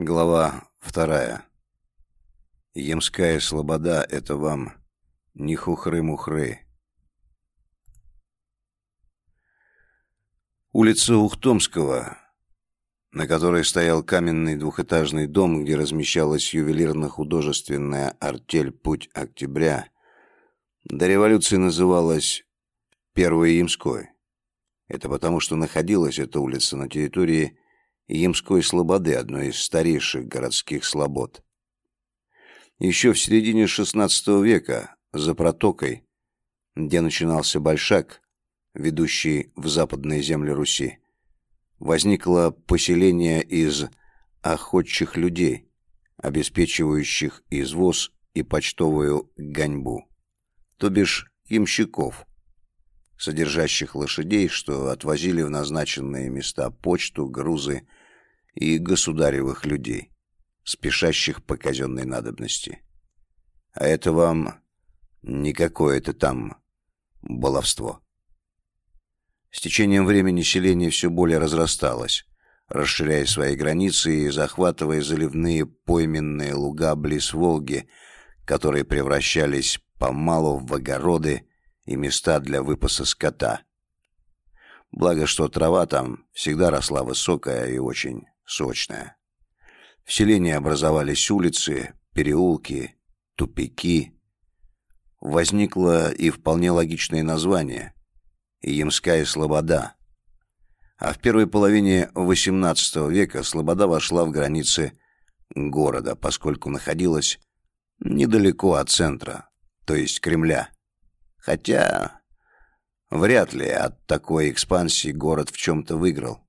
Глава вторая. Емская слобода — это вам не хухры-мухры. Улица Ухтомского, на которой стоял каменный двухэтажный дом, где размещалась ювелирно-художественная артель «Путь Октября», до революции называлась Первой Ямской. Это потому, что находилась эта улица на территории Ямской Слободы, одной из старейших городских слобод. Еще в середине XVI века, за протокой, где начинался Большак, ведущий в западные земли Руси, возникло поселение из охотчих людей, обеспечивающих извоз и почтовую гоньбу, то бишь ямщиков, содержащих лошадей, что отвозили в назначенные места почту, грузы и государевых людей, спешащих по казенной надобности. А это вам не какое-то там баловство. С течением времени селение все более разрасталось, расширяя свои границы и захватывая заливные пойменные луга близ Волги, которые превращались помалу в огороды и места для выпаса скота. Благо, что трава там всегда росла высокая и очень сочная. В селении образовались улицы, переулки, тупики. Возникло и вполне логичное название – Ямская Слобода. А в первой половине XVIII века Слобода вошла в границы города, поскольку находилась недалеко от центра, то есть Кремля. Хотя вряд ли от такой экспансии город в чем-то выиграл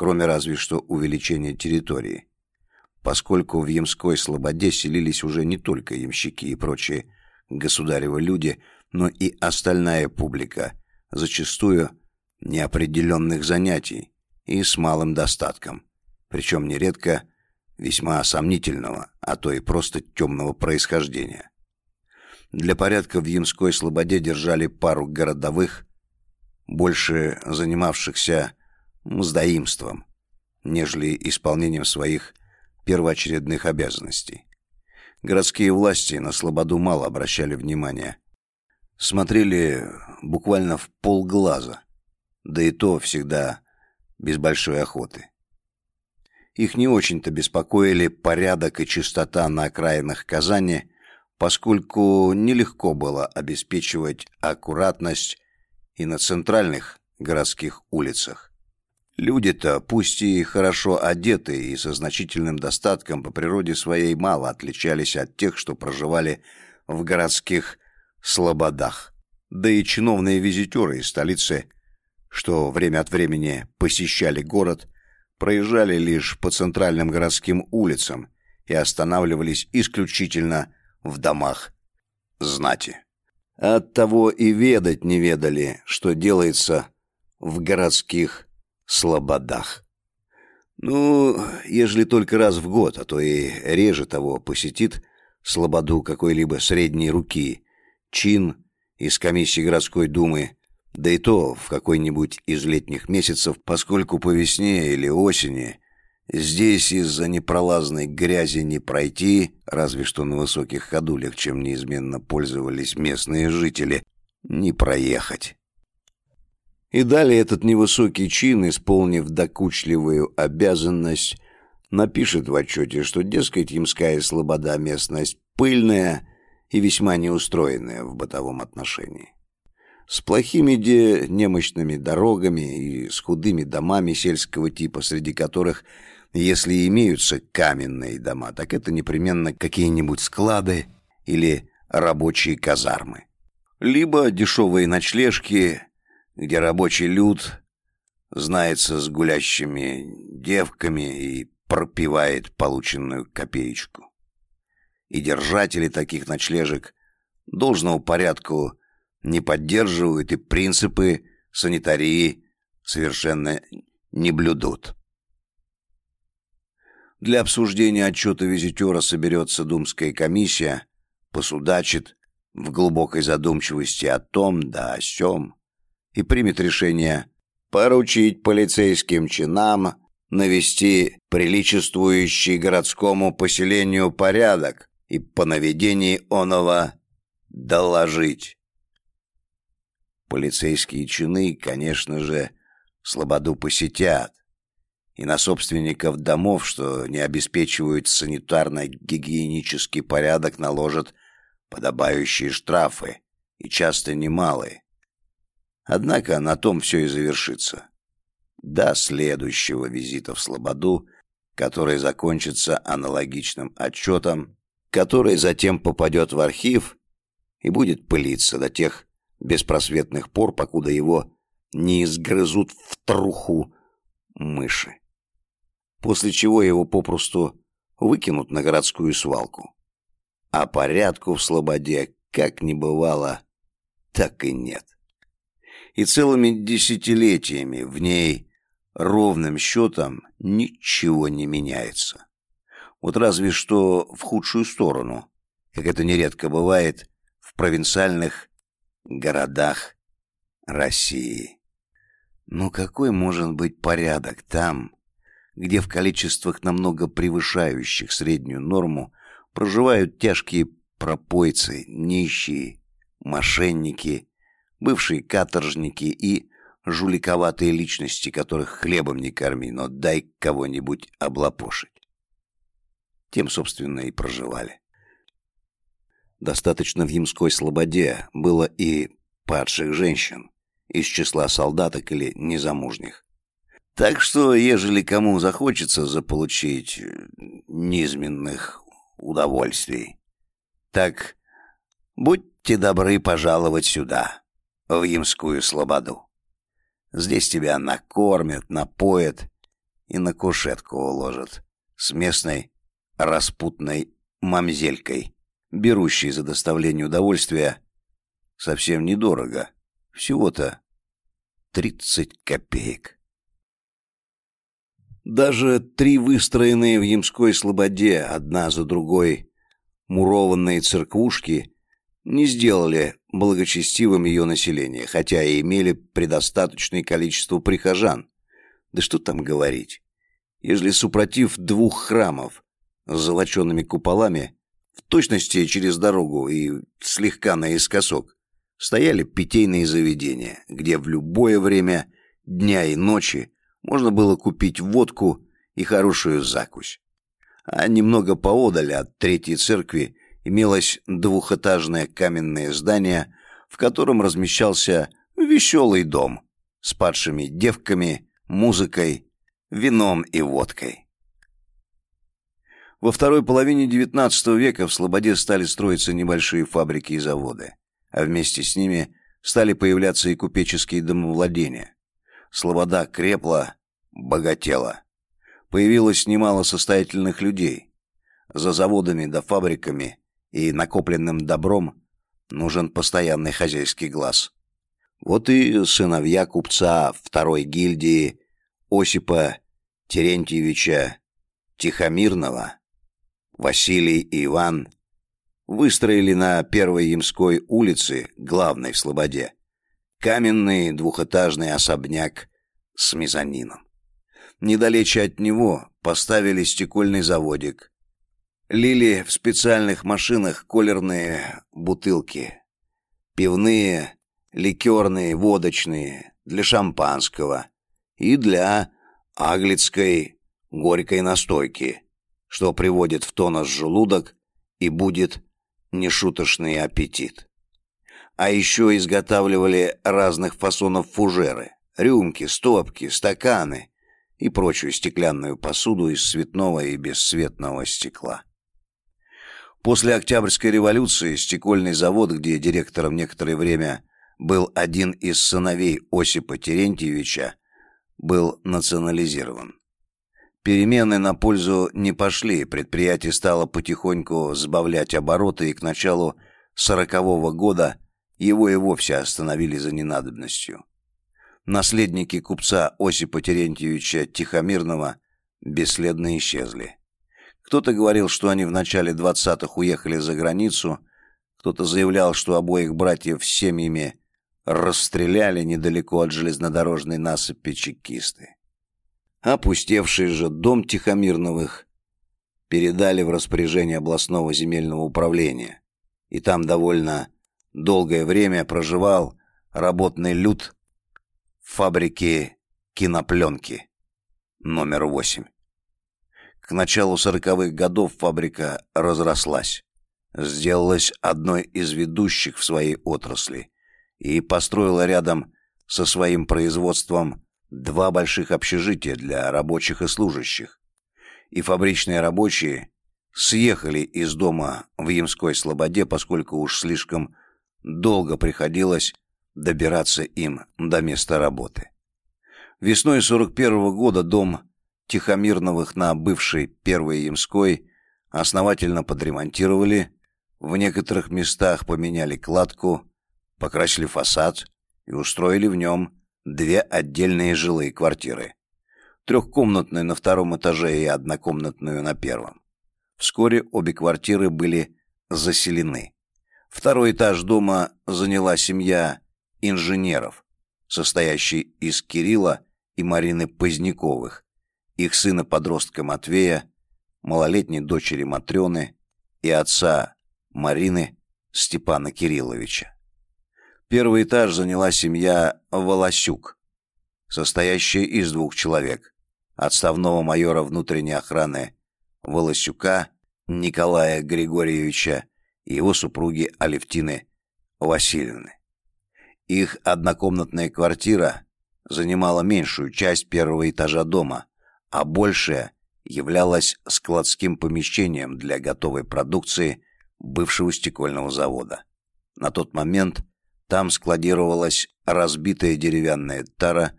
кроме разве что увеличения территории, поскольку в Ямской Слободе селились уже не только ямщики и прочие государевы люди, но и остальная публика, зачастую неопределенных занятий и с малым достатком, причем нередко весьма сомнительного, а то и просто темного происхождения. Для порядка в Ямской Слободе держали пару городовых, больше занимавшихся мздоимством, нежели исполнением своих первоочередных обязанностей. Городские власти на слободу мало обращали внимания. Смотрели буквально в полглаза, да и то всегда без большой охоты. Их не очень-то беспокоили порядок и чистота на окраинах Казани, поскольку нелегко было обеспечивать аккуратность и на центральных городских улицах. Люди-то, пусть и хорошо одетые и со значительным достатком по природе своей, мало отличались от тех, что проживали в городских слободах. Да и чиновные визитеры из столицы, что время от времени посещали город, проезжали лишь по центральным городским улицам и останавливались исключительно в домах знати. Оттого и ведать не ведали, что делается в городских слободах. Ну, ежели только раз в год, а то и реже того посетит слободу какой-либо средней руки, чин из комиссии городской думы, да и то в какой-нибудь из летних месяцев, поскольку по весне или осени здесь из-за непролазной грязи не пройти, разве что на высоких ходулях, чем неизменно пользовались местные жители, не проехать. И далее этот невысокий чин, исполнив докучливую обязанность, напишет в отчете, что, дескать, Ямская Слобода – местность пыльная и весьма неустроенная в бытовом отношении. С плохими де немощными дорогами и с худыми домами сельского типа, среди которых, если имеются каменные дома, так это непременно какие-нибудь склады или рабочие казармы. Либо дешевые ночлежки где рабочий люд знается с гулящими девками и пропивает полученную копеечку. И держатели таких ночлежек должного порядку не поддерживают и принципы санитарии совершенно не блюдут. Для обсуждения отчета визитера соберется думская комиссия, посудачит в глубокой задумчивости о том да о сём, и примет решение поручить полицейским чинам навести приличествующий городскому поселению порядок и по наведении оного доложить. Полицейские чины, конечно же, слободу посетят, и на собственников домов, что не обеспечивают санитарно-гигиенический порядок, наложат подобающие штрафы, и часто немалые. Однако на том все и завершится. До следующего визита в Слободу, который закончится аналогичным отчетом, который затем попадет в архив и будет пылиться до тех беспросветных пор, покуда его не изгрызут в труху мыши. После чего его попросту выкинут на городскую свалку. А порядку в Слободе как не бывало, так и нет. И целыми десятилетиями в ней ровным счетом ничего не меняется. Вот разве что в худшую сторону, как это нередко бывает в провинциальных городах России. Но какой может быть порядок там, где в количествах намного превышающих среднюю норму проживают тяжкие пропойцы, нищие, мошенники, бывшие каторжники и жуликоватые личности, которых хлебом не корми, но дай кого-нибудь облапошить. Тем, собственно, и проживали. Достаточно в Ямской слободе было и падших женщин из числа солдаток или незамужних. Так что, ежели кому захочется заполучить э, низменных удовольствий, так будьте добры пожаловать сюда, в Ямскую слободу. Здесь тебя накормят, напоят и на кушетку уложат с местной распутной мамзелькой берущий за доставление удовольствия совсем недорого. Всего-то тридцать копеек. Даже три выстроенные в Ямской слободе одна за другой мурованные церквушки не сделали благочестивым ее население, хотя и имели предостаточное количество прихожан. Да что там говорить. Ежели супротив двух храмов с золоченными куполами в точности через дорогу и слегка наискосок, стояли питейные заведения, где в любое время дня и ночи можно было купить водку и хорошую закусь. А немного поодаль от Третьей Церкви имелось двухэтажное каменное здание, в котором размещался веселый дом с падшими девками, музыкой, вином и водкой. Во второй половине XIX века в Слободе стали строиться небольшие фабрики и заводы, а вместе с ними стали появляться и купеческие домовладения. Слобода крепла, богатела. Появилось немало состоятельных людей. За заводами да фабриками и накопленным добром нужен постоянный хозяйский глаз. Вот и сыновья купца второй гильдии Осипа Терентьевича Тихомирного Василий и Иван выстроили на Первой Ямской улице, главной в Слободе, каменный двухэтажный особняк с мезонином. Недалече от него поставили стекольный заводик. Лили в специальных машинах колерные бутылки. Пивные, ликерные, водочные, для шампанского и для аглицкой горькой настойки что приводит в тонус желудок и будет нешуточный аппетит. А еще изготавливали разных фасонов фужеры, рюмки, стопки, стаканы и прочую стеклянную посуду из цветного и бесцветного стекла. После Октябрьской революции стекольный завод, где директором некоторое время был один из сыновей Осипа Терентьевича, был национализирован. Перемены на пользу не пошли, предприятие стало потихоньку сбавлять обороты, и к началу сорокового года его и вовсе остановили за ненадобностью. Наследники купца Осипа Терентьевича Тихомирного бесследно исчезли. Кто-то говорил, что они в начале двадцатых уехали за границу, кто-то заявлял, что обоих братьев с семьями расстреляли недалеко от железнодорожной насыпи чекисты. Опустевший же дом Тихомирновых передали в распоряжение областного земельного управления, и там довольно долгое время проживал работный люд фабрики кинопленки номер восемь. К началу сороковых годов фабрика разрослась, сделалась одной из ведущих в своей отрасли и построила рядом со своим производством два больших общежития для рабочих и служащих. И фабричные рабочие съехали из дома в Ямской Слободе, поскольку уж слишком долго приходилось добираться им до места работы. Весной 41 -го года дом Тихомирновых на бывшей Первой Ямской основательно подремонтировали, в некоторых местах поменяли кладку, покрасили фасад и устроили в нем две отдельные жилые квартиры. Трехкомнатную на втором этаже и однокомнатную на первом. Вскоре обе квартиры были заселены. Второй этаж дома заняла семья инженеров, состоящий из Кирилла и Марины Поздняковых, их сына-подростка Матвея, малолетней дочери Матрены и отца Марины Степана Кирилловича. Первый этаж заняла семья Волосюк, состоящая из двух человек. Отставного майора внутренней охраны Волосюка Николая Григорьевича и его супруги Алевтины Васильевны. Их однокомнатная квартира занимала меньшую часть первого этажа дома, а большая являлась складским помещением для готовой продукции бывшего стекольного завода. На тот момент там складировалась разбитая деревянная тара,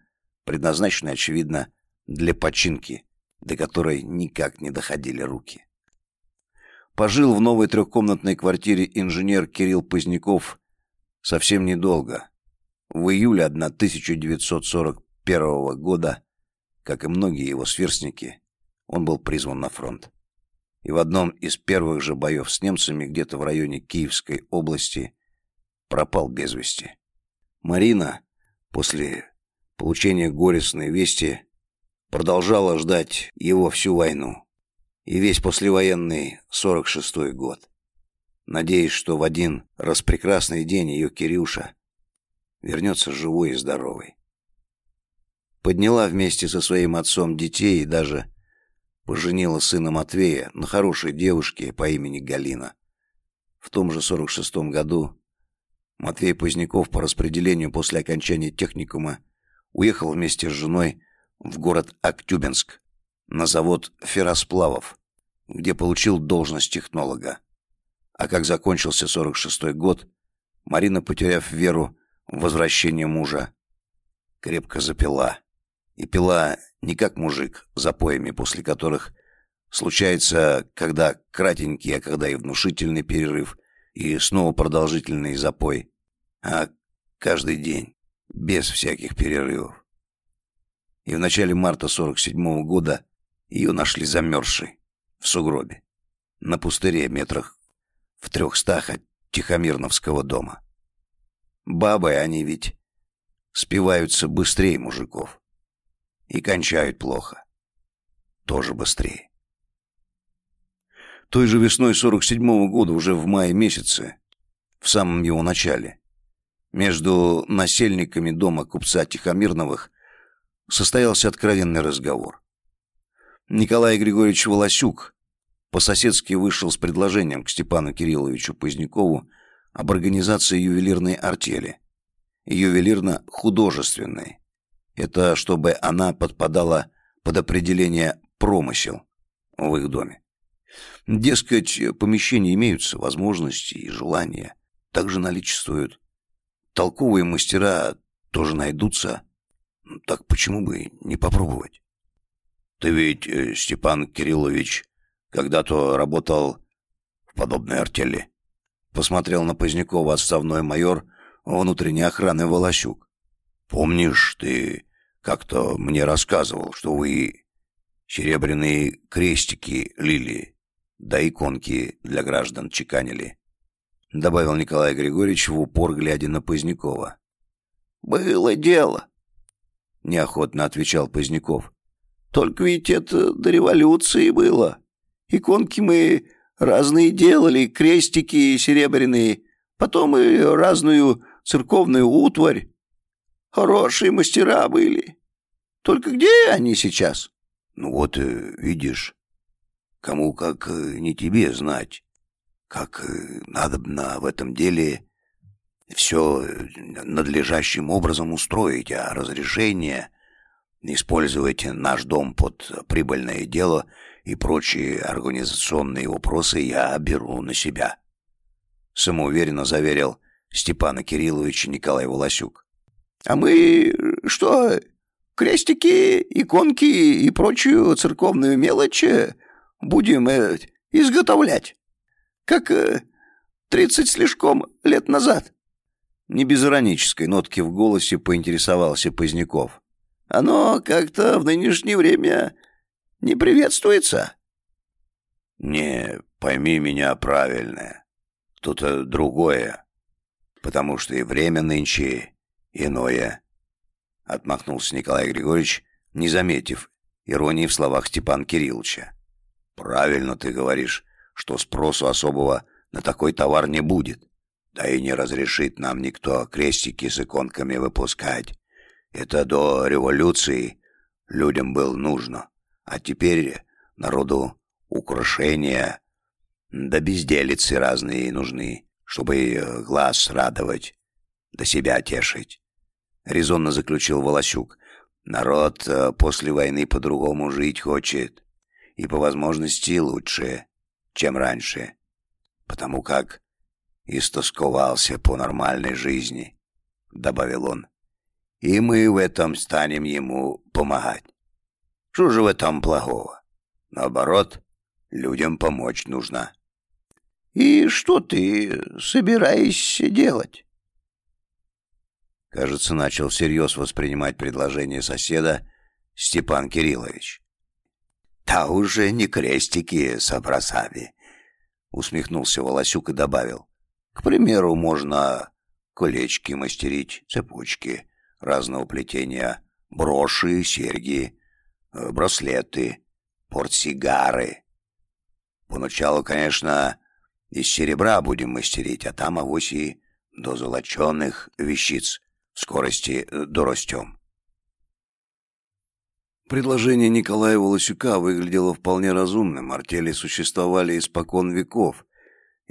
предназначенная, очевидно, для починки, до которой никак не доходили руки. Пожил в новой трехкомнатной квартире инженер Кирилл Поздняков совсем недолго, в июле 1941 года, как и многие его сверстники, он был призван на фронт. И в одном из первых же боев с немцами где-то в районе Киевской области пропал без вести. Марина после получения горестной вести продолжала ждать его всю войну и весь послевоенный 46-й год, надеясь, что в один распрекрасный день ее Кирюша вернется живой и здоровый. Подняла вместе со своим отцом детей и даже поженила сына Матвея на хорошей девушке по имени Галина. В том же 46-м году Матвей Поздняков по распределению после окончания техникума уехал вместе с женой в город Актюбинск на завод ферросплавов, где получил должность технолога. А как закончился 46-й год, Марина, потеряв веру возвращение мужа. Крепко запила. И пила не как мужик, запоями, после которых случается, когда кратенький, а когда и внушительный перерыв, и снова продолжительный запой, а каждый день, без всяких перерывов. И в начале марта 47 -го года ее нашли замерзшей в сугробе, на пустыре метрах в трехстах от Тихомирновского дома. Бабы они ведь спиваются быстрее мужиков. И кончают плохо. Тоже быстрее. Той же весной 47-го года, уже в мае месяце, в самом его начале, между насельниками дома купца Тихомирновых состоялся откровенный разговор. Николай Григорьевич Волосюк по-соседски вышел с предложением к Степану Кирилловичу Позднякову об организации ювелирной артели. Ювелирно-художественной. Это чтобы она подпадала под определение «промысел» в их доме. Дескать, помещения имеются, возможности и желания также наличествуют. Толковые мастера тоже найдутся. Так почему бы не попробовать? Ты ведь, э, Степан Кириллович, когда-то работал в подобной артели. Посмотрел на Позднякова отставной майор внутренней охраны Волощук. «Помнишь, ты как-то мне рассказывал, что вы серебряные крестики лили, да иконки для граждан чеканили?» Добавил Николай Григорьевич в упор, глядя на Позднякова. «Было дело», — неохотно отвечал Поздняков. Только ведь это до революции было. Иконки мы разные делали, крестики серебряные, потом и разную церковную утварь. Хорошие мастера были. Только где они сейчас? Ну вот, э, видишь, кому как э, не тебе знать, как э, надо в этом деле все надлежащим образом устроить, а разрешение использовать наш дом под прибыльное дело и прочие организационные вопросы я беру на себя. Самоуверенно заверил Степана Кирилловича Николай Волосюк. А мы что, крестики, иконки и прочую церковную мелочь будем э, изготовлять? Как э, тридцать слишком лет назад. Не без иронической нотки в голосе поинтересовался Поздняков. Оно как-то в нынешнее время не приветствуется. Не, пойми меня правильно. Тут э, другое. Потому что и время нынче иное. Отмахнулся Николай Григорьевич, не заметив иронии в словах Степана Кирилловича. Правильно ты говоришь, что спросу особого на такой товар не будет. Да и не разрешит нам никто крестики с иконками выпускать. Это до революции людям было нужно. А теперь народу украшения да безделицы разные нужны, чтобы глаз радовать, да себя тешить. Резонно заключил Волосюк. Народ э, после войны по-другому жить хочет. И по возможности лучше, чем раньше. Потому как истосковался по нормальной жизни, добавил он. И мы в этом станем ему помогать. Что же в этом плохого? Наоборот, людям помочь нужно. И что ты собираешься делать? Кажется, начал всерьез воспринимать предложение соседа Степан Кириллович. «Да уже не крестики с образами», — усмехнулся Волосюк и добавил. К примеру, можно колечки мастерить, цепочки разного плетения, броши, серьги, э, браслеты, портсигары. Поначалу, конечно, из серебра будем мастерить, а там авось и до золоченых вещиц скорости э, дорастем. Предложение Николая Волосюка выглядело вполне разумным. Артели существовали испокон веков,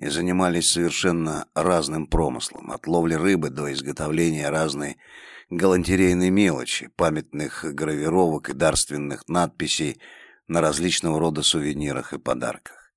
и занимались совершенно разным промыслом, от ловли рыбы до изготовления разной галантерейной мелочи, памятных гравировок и дарственных надписей на различного рода сувенирах и подарках.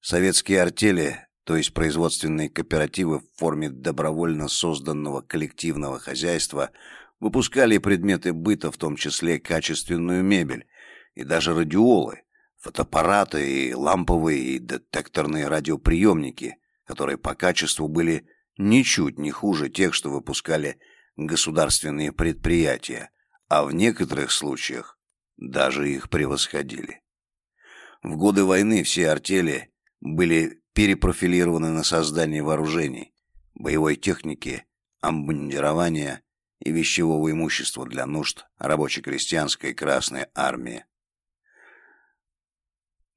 Советские артели, то есть производственные кооперативы в форме добровольно созданного коллективного хозяйства, выпускали предметы быта, в том числе качественную мебель и даже радиолы, фотоаппараты и ламповые и детекторные радиоприемники, которые по качеству были ничуть не хуже тех, что выпускали государственные предприятия, а в некоторых случаях даже их превосходили. В годы войны все артели были перепрофилированы на создание вооружений, боевой техники, обмундирования и вещевого имущества для нужд рабоче-крестьянской Красной Армии.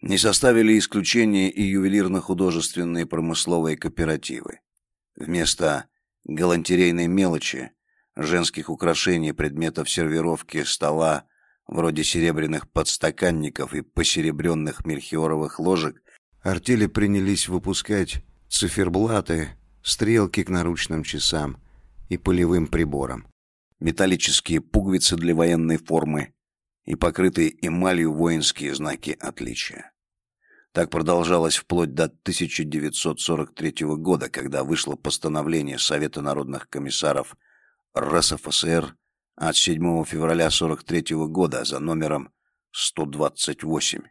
Не составили исключения и ювелирно-художественные промысловые кооперативы. Вместо галантерейной мелочи, женских украшений, предметов сервировки стола, вроде серебряных подстаканников и посеребренных мельхиоровых ложек, артели принялись выпускать циферблаты, стрелки к наручным часам и полевым приборам, металлические пуговицы для военной формы и покрытые эмалью воинские знаки отличия. Так продолжалось вплоть до 1943 года, когда вышло постановление Совета народных комиссаров РСФСР от 7 февраля 1943 года за номером 128.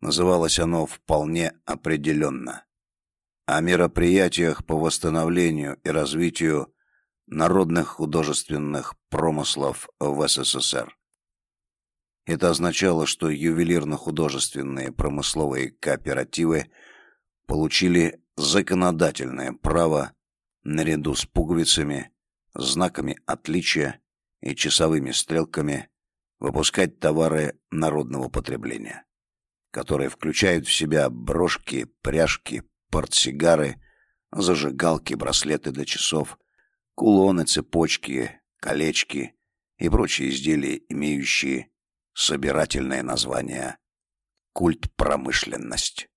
Называлось оно вполне определенно о мероприятиях по восстановлению и развитию народных художественных промыслов в СССР. Это означало, что ювелирно-художественные промысловые кооперативы получили законодательное право наряду с пуговицами, знаками отличия и часовыми стрелками выпускать товары народного потребления, которые включают в себя брошки, пряжки, портсигары, зажигалки, браслеты для часов, кулоны, цепочки, колечки и прочие изделия, имеющие собирательное название «культ промышленность».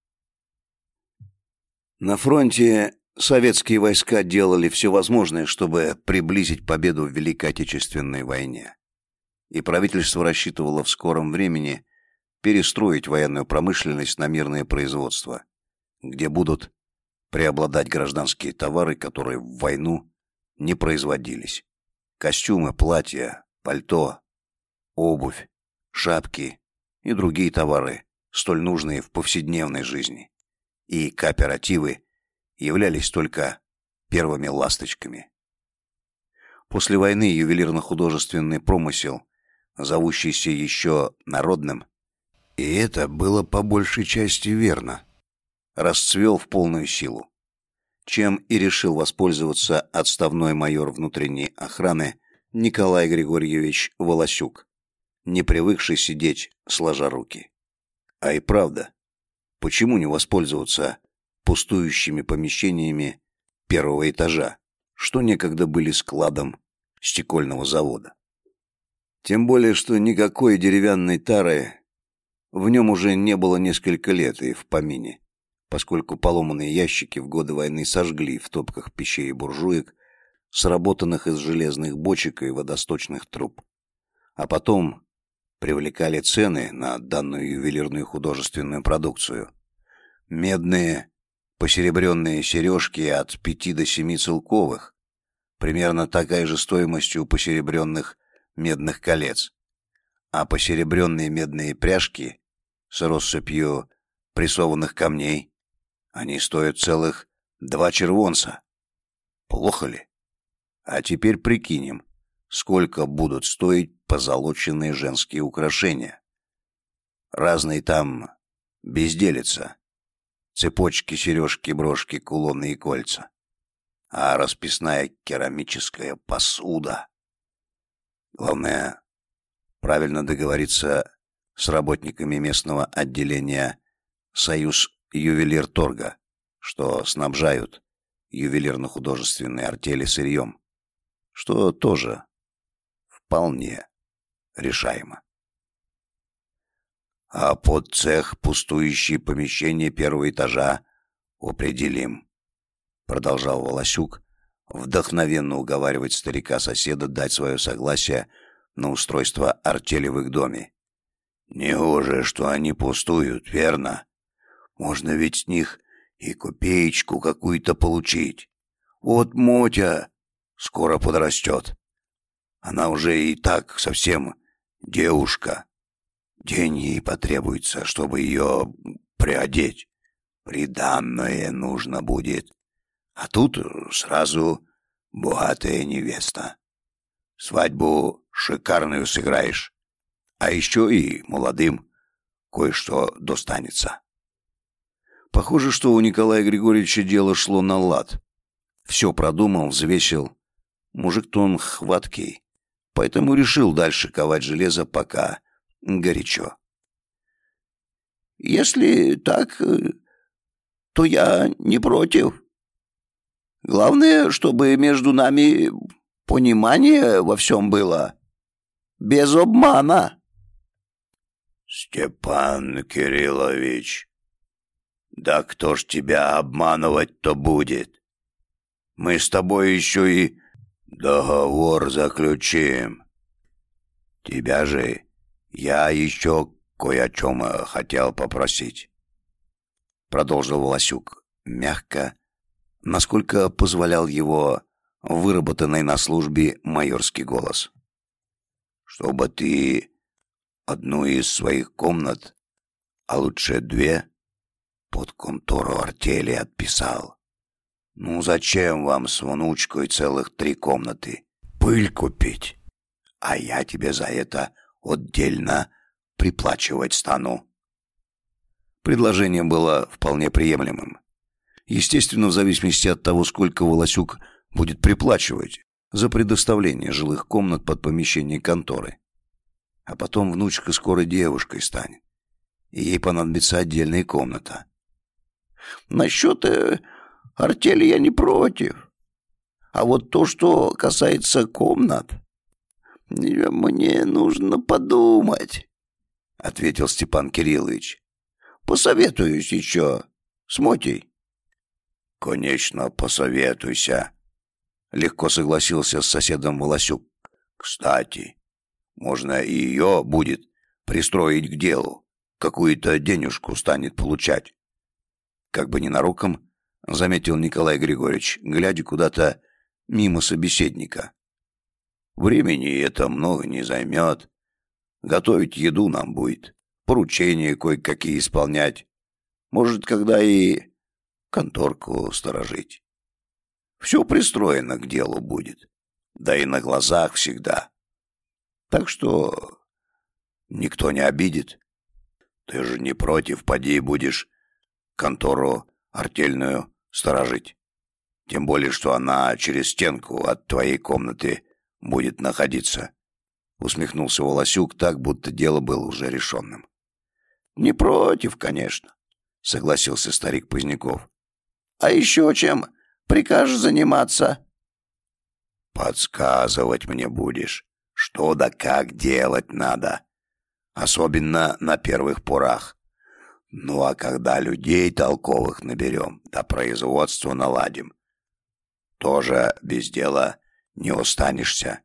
На фронте советские войска делали все возможное, чтобы приблизить победу в Великой Отечественной войне. И правительство рассчитывало в скором времени перестроить военную промышленность на мирное производство, где будут преобладать гражданские товары, которые в войну не производились. Костюмы, платья, пальто, обувь, шапки и другие товары, столь нужные в повседневной жизни. И кооперативы являлись только первыми ласточками. После войны ювелирно-художественный промысел, зовущийся еще народным, и это было по большей части верно, расцвел в полную силу, чем и решил воспользоваться отставной майор внутренней охраны Николай Григорьевич Волосюк, не привыкший сидеть сложа руки. А и правда, почему не воспользоваться пустующими помещениями первого этажа, что некогда были складом стекольного завода? Тем более, что никакой деревянной тары в нем уже не было несколько лет и в помине, поскольку поломанные ящики в годы войны сожгли в топках пещей и буржуек, сработанных из железных бочек и водосточных труб. А потом привлекали цены на данную ювелирную художественную продукцию. Медные, посеребренные сережки от пяти до семи целковых, примерно такая же стоимость у посеребренных медных колец, а посеребренные медные пряжки с россыпью прессованных камней, они стоят целых два червонца. Плохо ли? А теперь прикинем, сколько будут стоить позолоченные женские украшения. Разные там безделица. Цепочки, сережки, брошки, кулоны и кольца. А расписная керамическая посуда. Главное, правильно договориться с работниками местного отделения «Союз ювелир торга», что снабжают ювелирно-художественные артели сырьем, что тоже вполне решаемо. А под цех пустующие помещения первого этажа определим, продолжал Волосюк, вдохновенно уговаривать старика-соседа дать свое согласие на устройство артели в их доме. Не уже, что они пустуют, верно? Можно ведь с них и копеечку какую-то получить. Вот Мотя скоро подрастет. Она уже и так совсем девушка. День ей потребуется, чтобы ее приодеть. Приданное нужно будет. А тут сразу богатая невеста. Свадьбу шикарную сыграешь. А еще и молодым кое-что достанется. Похоже, что у Николая Григорьевича дело шло на лад. Все продумал, взвесил. Мужик-то он хваткий поэтому решил дальше ковать железо, пока горячо. «Если так, то я не против. Главное, чтобы между нами понимание во всем было. Без обмана». «Степан Кириллович, да кто ж тебя обманывать-то будет? Мы с тобой еще и Договор заключим. Тебя же я еще кое о чем э, хотел попросить. Продолжил Волосюк, мягко, насколько позволял его выработанный на службе майорский голос. Чтобы ты одну из своих комнат, а лучше две, под контору артели отписал. Ну зачем вам с внучкой целых три комнаты? Пыль купить. А я тебе за это отдельно приплачивать стану. Предложение было вполне приемлемым. Естественно, в зависимости от того, сколько Волосюк будет приплачивать за предоставление жилых комнат под помещение конторы. А потом внучка скоро девушкой станет. И ей понадобится отдельная комната. Насчет э, артели я не против. А вот то, что касается комнат, мне нужно подумать, — ответил Степан Кириллович. Посоветуюсь еще с Мотей. Конечно, посоветуйся, — легко согласился с соседом Волосюк. Кстати, можно и ее будет пристроить к делу. Какую-то денежку станет получать. Как бы ненароком, заметил Николай Григорьевич, глядя куда-то мимо собеседника. Времени это много не займет. Готовить еду нам будет, поручения кое-какие исполнять. Может, когда и конторку сторожить. Все пристроено к делу будет, да и на глазах всегда. Так что никто не обидит. Ты же не против, поди будешь контору артельную сторожить. Тем более, что она через стенку от твоей комнаты будет находиться. Усмехнулся Волосюк так, будто дело было уже решенным. Не против, конечно, согласился старик Поздняков. А еще чем прикажешь заниматься? Подсказывать мне будешь, что да как делать надо. Особенно на первых порах. Ну а когда людей толковых наберем, да производство наладим, тоже без дела не останешься.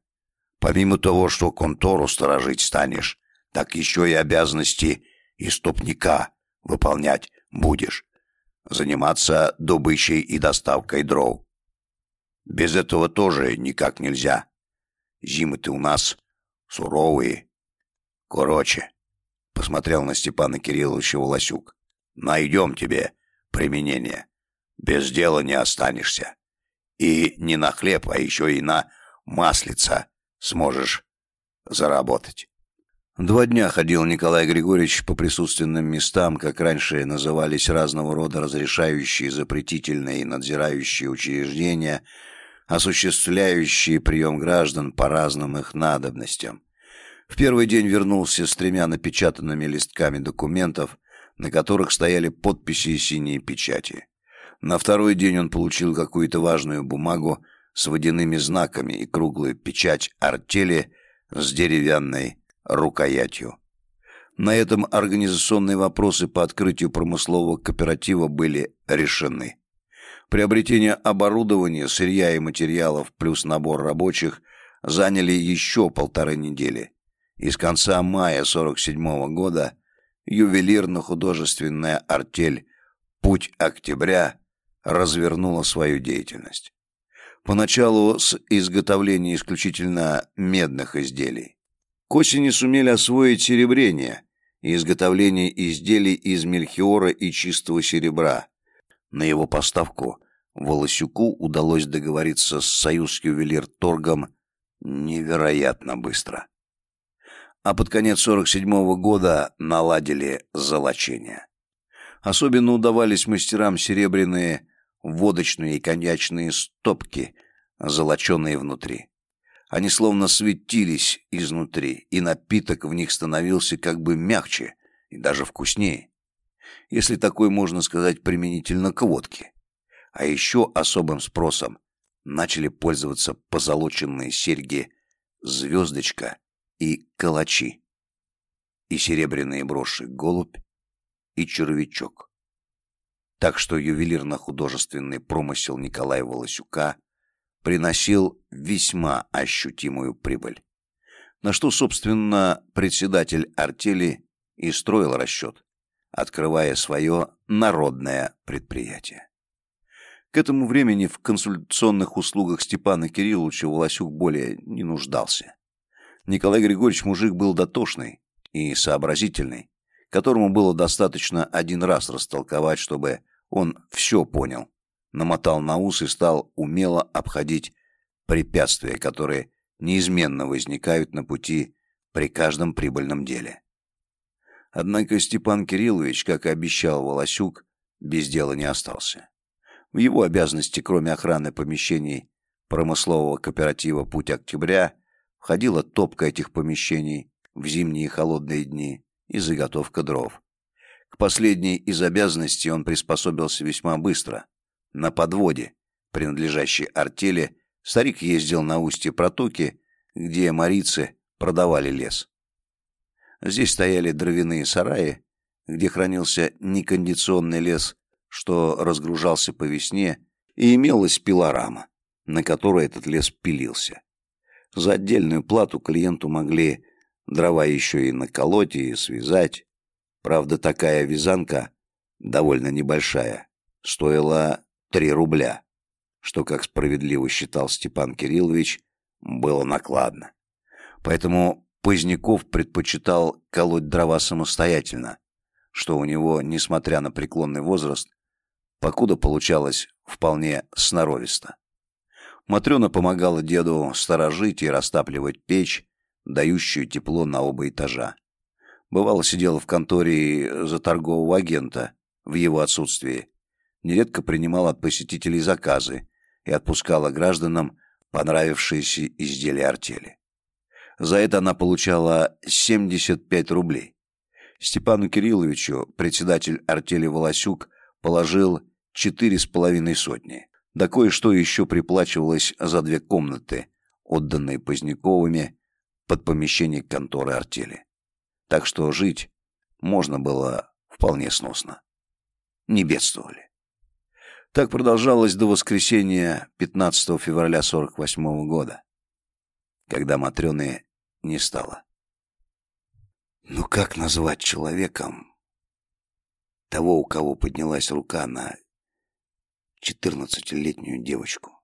Помимо того, что контору сторожить станешь, так еще и обязанности истопника выполнять будешь. Заниматься добычей и доставкой дров. Без этого тоже никак нельзя. Зимы-то у нас суровые. Короче, посмотрел на Степана Кирилловича Волосюк. Найдем тебе применение. Без дела не останешься. И не на хлеб, а еще и на маслица сможешь заработать. Два дня ходил Николай Григорьевич по присутственным местам, как раньше назывались разного рода разрешающие, запретительные и надзирающие учреждения, осуществляющие прием граждан по разным их надобностям. В первый день вернулся с тремя напечатанными листками документов, на которых стояли подписи и синие печати. На второй день он получил какую-то важную бумагу с водяными знаками и круглую печать артели с деревянной рукоятью. На этом организационные вопросы по открытию промыслового кооператива были решены. Приобретение оборудования, сырья и материалов плюс набор рабочих заняли еще полторы недели и с конца мая 47 -го года ювелирно-художественная артель «Путь октября» развернула свою деятельность. Поначалу с изготовления исключительно медных изделий. К осени сумели освоить серебрение и изготовление изделий из мельхиора и чистого серебра. На его поставку Волосюку удалось договориться с Союз Ювелир Торгом невероятно быстро а под конец 47-го года наладили золочение. Особенно удавались мастерам серебряные водочные и коньячные стопки, золоченые внутри. Они словно светились изнутри, и напиток в них становился как бы мягче и даже вкуснее. Если такое можно сказать применительно к водке. А еще особым спросом начали пользоваться позолоченные серьги «Звездочка» и калачи, и серебряные броши «Голубь» и «Червячок». Так что ювелирно-художественный промысел Николая Волосюка приносил весьма ощутимую прибыль, на что, собственно, председатель артели и строил расчет, открывая свое народное предприятие. К этому времени в консультационных услугах Степана Кирилловича Волосюк более не нуждался. Николай Григорьевич мужик был дотошный и сообразительный, которому было достаточно один раз растолковать, чтобы он все понял, намотал на ус и стал умело обходить препятствия, которые неизменно возникают на пути при каждом прибыльном деле. Однако Степан Кириллович, как и обещал Волосюк, без дела не остался. В его обязанности, кроме охраны помещений промыслового кооператива «Путь Октября», входила топка этих помещений, в зимние холодные дни и заготовка дров. К последней из обязанностей он приспособился весьма быстро. На подводе, принадлежащей артели, старик ездил на устье протоки, где марицы продавали лес. Здесь стояли дровяные сараи, где хранился некондиционный лес, что разгружался по весне, и имелась пилорама, на которой этот лес пилился. За отдельную плату клиенту могли дрова еще и наколоть и связать. Правда, такая вязанка, довольно небольшая, стоила 3 рубля, что, как справедливо считал Степан Кириллович, было накладно. Поэтому Поздняков предпочитал колоть дрова самостоятельно, что у него, несмотря на преклонный возраст, покуда получалось вполне сноровисто. Матрена помогала деду сторожить и растапливать печь, дающую тепло на оба этажа. Бывало, сидела в конторе за торгового агента в его отсутствии. Нередко принимала от посетителей заказы и отпускала гражданам понравившиеся изделия артели. За это она получала 75 рублей. Степану Кирилловичу председатель артели Волосюк положил четыре с половиной сотни. Да кое-что еще приплачивалось за две комнаты, отданные Поздняковыми под помещение конторы артели. Так что жить можно было вполне сносно. Не бедствовали. Так продолжалось до воскресенья 15 февраля 48 года, когда Матрены не стало. Ну как назвать человеком того, у кого поднялась рука на четырнадцатилетнюю девочку?